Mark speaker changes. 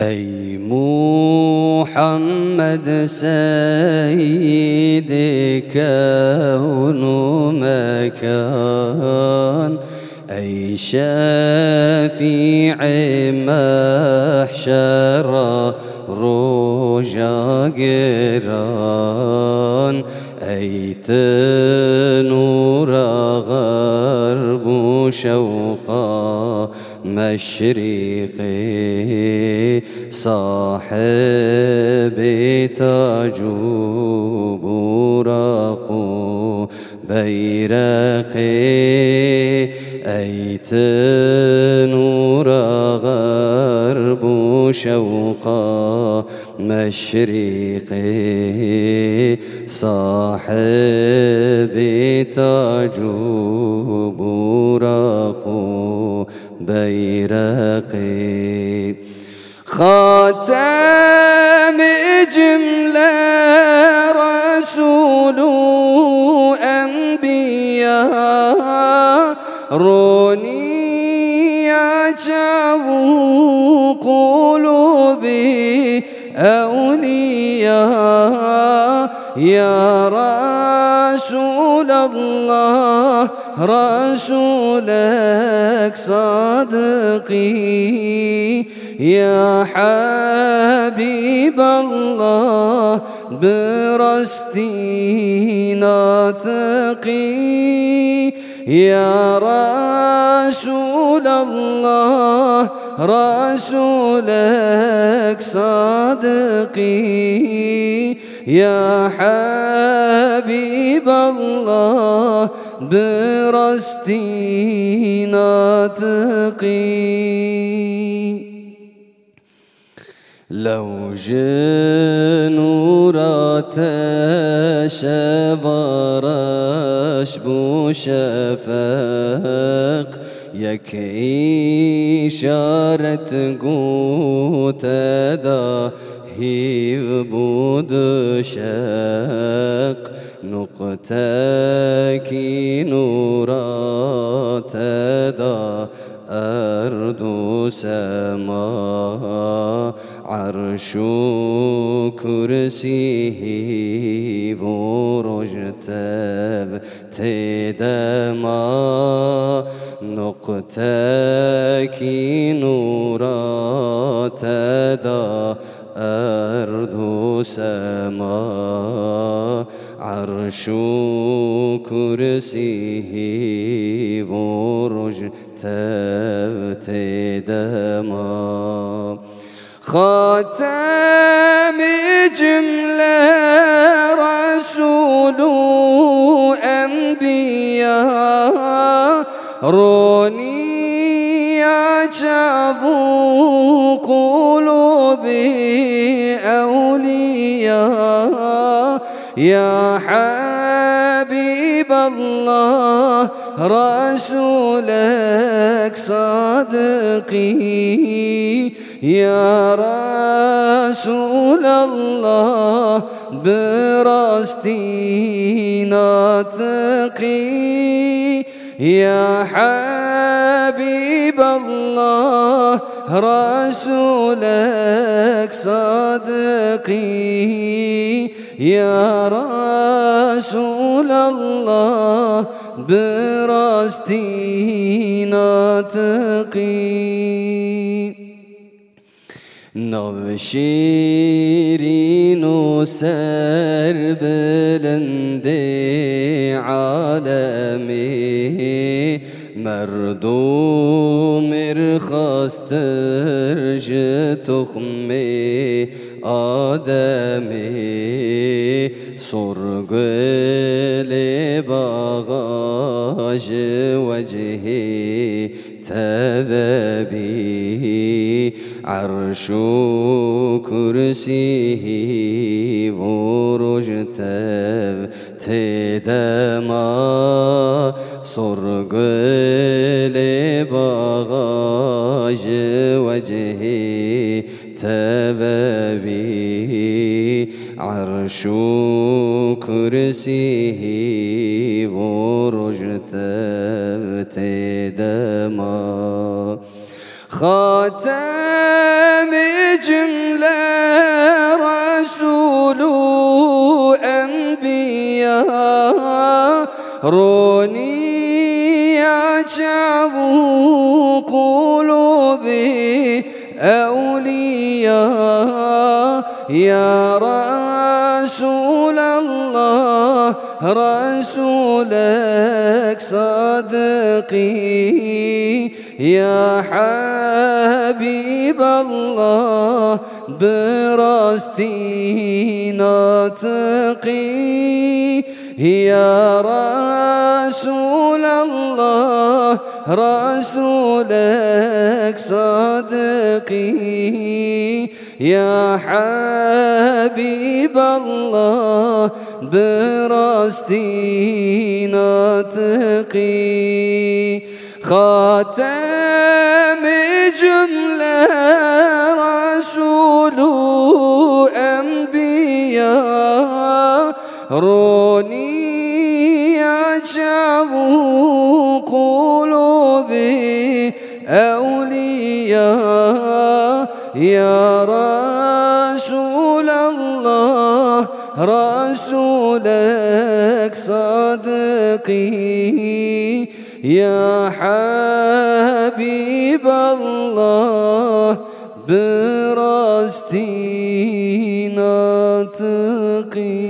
Speaker 1: أي محمد سيد كون مكان أي شفيع محشر رجا قران أي تنور غرب شوقا مشرقي صاحب تاج براق بيرقي أيت نور غرب شوقا مشرقي صاحب تاج بيرقي خاتم جملة رسول أنبياء. روني يا قلوبي أولياء. يا رسول الله رسولك صادقي. يا حبيب الله برستي ناطقي. يا رسول الله رسولك صادقي. يا حبيب الله برستي ناطقي لو جنورات شبرش بوشفق يك إشارة قوت ذا بود شق. نقطك نورات عرش كرسيه ورجتب تدما نقطك نورات دا أرض سما عرش كرسيه ورج تدما خاتم جملة رسول أنبياء روني يا قلوبي أولياء. يا حبيب الله رسولك صادقي. يا رسول الله برستي ناطقي يا حبيب الله رسولك صادقي يا رسول الله برستي ناطقي نو شیرین و سر بلند عالمی مردم خواستر تخم آدمی سرگل ورج تدما سرق لبغاج وجهي تبابي عرش كرسيه ورج تدما خاتم روني شعبو قلوبي أولياء يا رسول الله رسولك صدقي يا حبيب الله براستي ناطقي يا رسول الله رسولك صدقي يا حبيب الله براستي ناطقي. خاتم جملة رسول أنبياء روني أولياء يا رسول الله رسولك صدقي. يا حبيب الله براستي ناطقي.